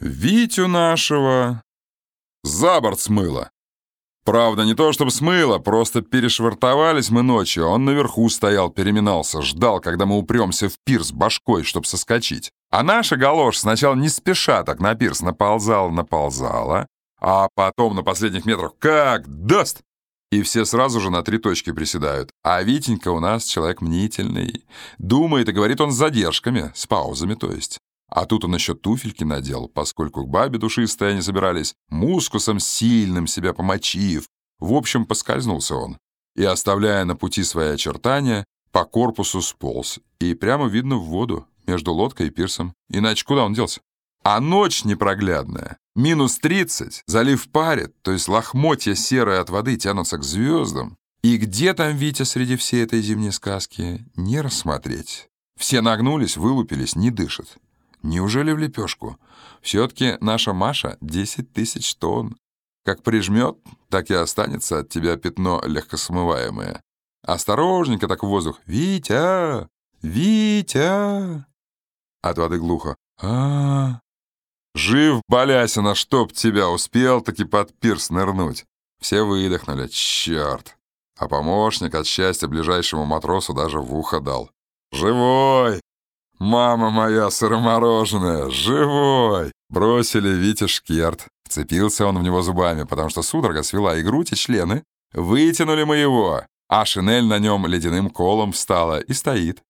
Витю нашего за борт смыло. Правда, не то чтобы смыло, просто перешвартовались мы ночью. Он наверху стоял, переминался, ждал, когда мы упремся в пирс башкой, чтобы соскочить. А наша галош сначала не спеша так на пирс наползала-наползала, а потом на последних метрах как даст! И все сразу же на три точки приседают. А Витенька у нас человек мнительный. Думает и говорит он с задержками, с паузами то есть. А тут он еще туфельки надел, поскольку к бабе душистой они собирались, мускусом сильным себя помочив. В общем, поскользнулся он. И, оставляя на пути свои очертания, по корпусу сполз. И прямо видно в воду, между лодкой и пирсом. Иначе куда он делся? А ночь непроглядная. Минус тридцать, залив парит, то есть лохмотья серые от воды тянутся к звездам. И где там Витя среди всей этой зимней сказки, не рассмотреть. Все нагнулись, вылупились, не дышат. Неужели в лепешку? Все-таки наша Маша — десять тысяч тонн. Как прижмет, так и останется от тебя пятно легкосмываемое. Осторожненько так в воздух. «Витя! Витя!» От воды глухо. а, -а, -а. Жив, Балясина, чтоб тебя успел таки под пирс нырнуть. Все выдохнули. Черт! А помощник от счастья ближайшему матросу даже в ухо дал. «Живой! «Мама моя сыромороженая, живой!» Бросили Витя шкерт. Вцепился он в него зубами, потому что судорога свела и грудь, и члены. Вытянули мы его, а шинель на нем ледяным колом встала и стоит.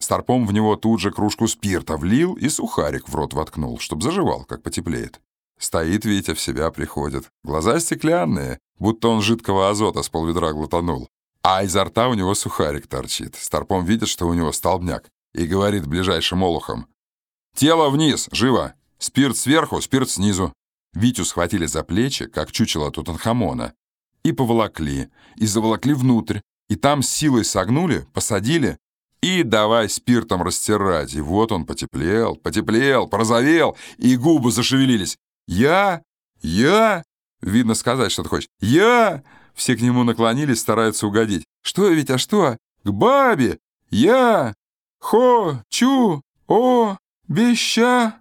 Старпом в него тут же кружку спирта влил и сухарик в рот воткнул, чтоб заживал, как потеплеет. Стоит Витя, в себя приходит. Глаза стеклянные, будто он жидкого азота с полведра глотанул. А изо рта у него сухарик торчит. Старпом видит, что у него столбняк и говорит ближайшим олухом. «Тело вниз, живо! Спирт сверху, спирт снизу!» Витю схватили за плечи, как чучело Тутанхамона, и поволокли, и заволокли внутрь, и там силой согнули, посадили, и давай спиртом растирать. И вот он потеплел, потеплел, порозовел, и губы зашевелились. «Я? Я?» Видно сказать, что ты хочешь. «Я?» Все к нему наклонились, стараются угодить. «Что, ведь, а что? К бабе? Я? «Хо-чу! О! Бещал!»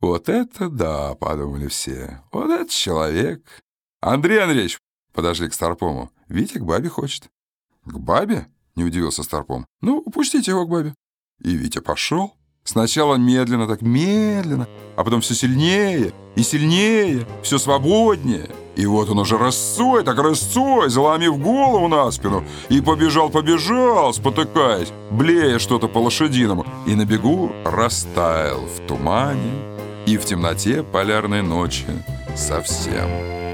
«Вот это да!» — подумали все. «Вот это человек!» «Андрей Андреевич!» — подошли к Старпому. «Витя к бабе хочет». «К бабе?» — не удивился Старпом. «Ну, пустите его к бабе». И Витя пошел. Сначала медленно, так медленно, а потом все сильнее и сильнее, все свободнее. И вот он уже рысцой, так рысцой, заломив голову на спину, и побежал-побежал, спотыкаясь, блея что-то по-лошадиному, и на бегу растаял в тумане и в темноте полярной ночи совсем.